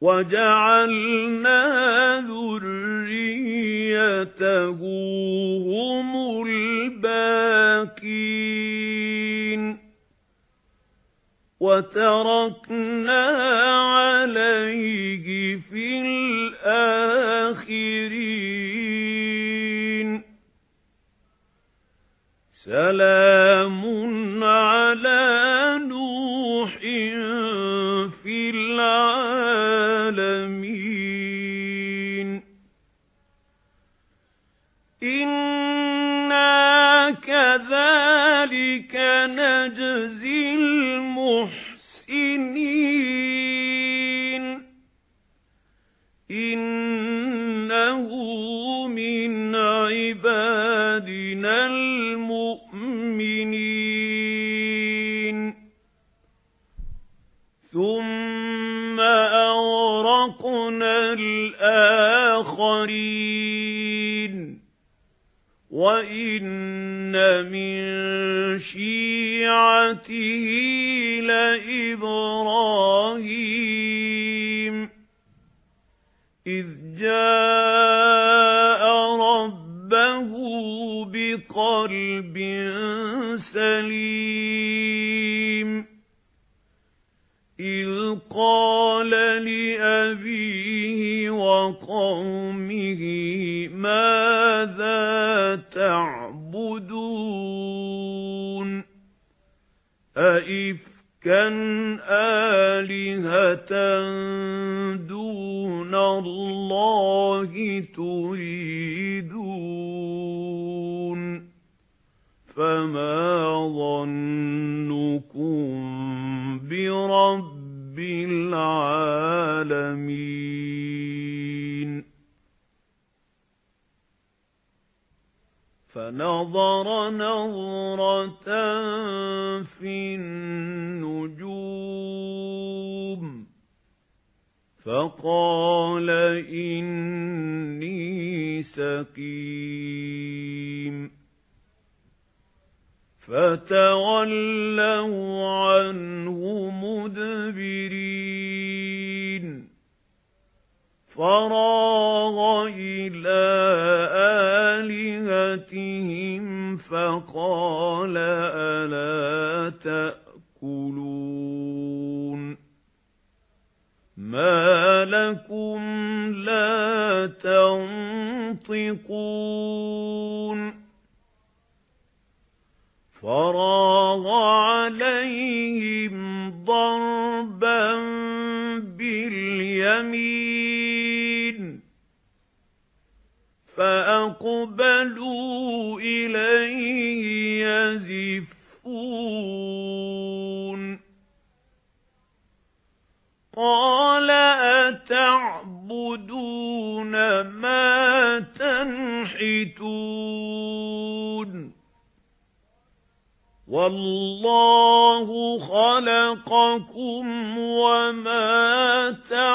وَجَعَلْنَا ذُرِّيَّتَهُ هُمُ الْبَاقِينَ. وَتَرَكْنَا عَلَيْهِ فِي الْآخِرِينَ. سَلَامٌ الْآخَرِينَ وَإِنَّ مِن شِيعَتِهِ لَإِبْرَاهِيمَ إِذْ جَاءَ رَبَّهُ بِقَلْبٍ سَلِيمٍ إِذْ قَالَ لِأَبِيهِ وَقَوْمِهِ مَاذَا تَعْبُدُونَ أَئِفْكًا آلِهَةً دُونَ اللَّهِ تُرِيدُونَ فَمَا ظَنُّكُمْ فَنَظَرَ نَظْرَةً فِي النُّجُومِ فَقَالَ إِنِّي سَقِيمٌ فَتَوَلَّوْا عَنْهُ آلِهَتِهِمْ فَقَالَ أَلَا تَأْكُلُونَ مَا لَكُمْ لَا تَنطِقُونَ فَرَاغَ عَلَيْهِمْ ضَرْبًا بِالْيَمِينِ فَأَقْبَلُوا إِلَيْهِ يَزِفُّونَ. قَالَ أَتَعْبُدُونَ مَا تَنْحِتُونَ؟ وَاللَّهُ خَلَقَكُمْ وَمَا تَعْمَلُونَ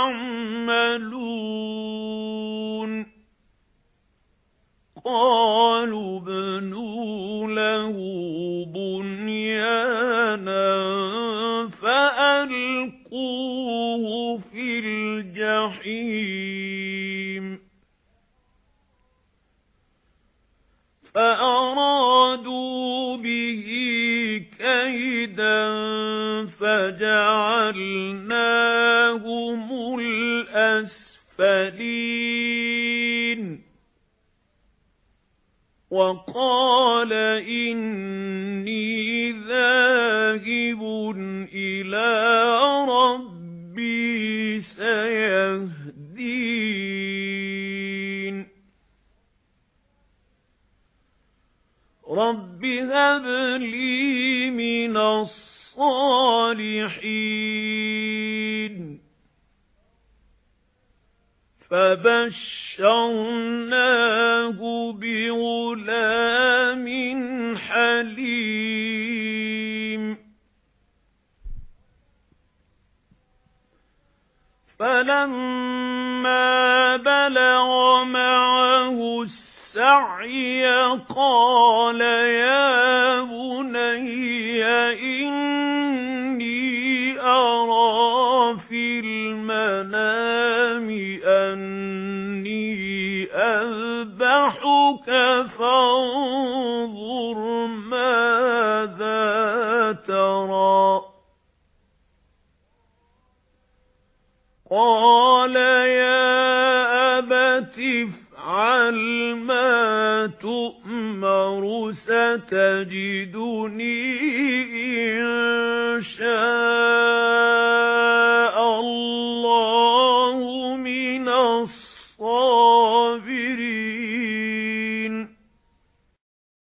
فَأَلْقُوهُ فِي الْجَحِيمِ فَأَرَادُوا بِهِ كَيْدًا فَجَعَلْنَاهُمُ الْأَسْفَلِينَ وَقَالَ إِنِّي ذَاهِبٌ إِلَى رَبِّي سَيَهْدِينِ. رَبِّ هَبْ لِي مِنَ الصَّالِحِينَ. فَبَشَّرْنَاهُ بِغُلَامٍ حَلِيمٍ. فَلَمَّا بَلَغَ مَعَهُ السَّعْيَ قَالَ يَا بُنَيَّ إِنِّي فَانظُرْ مَاذَا تَرَى. قَالَ يَا أَبَتِ افْعَلْ مَا تُؤْمَرُ سَتَجِدُنِي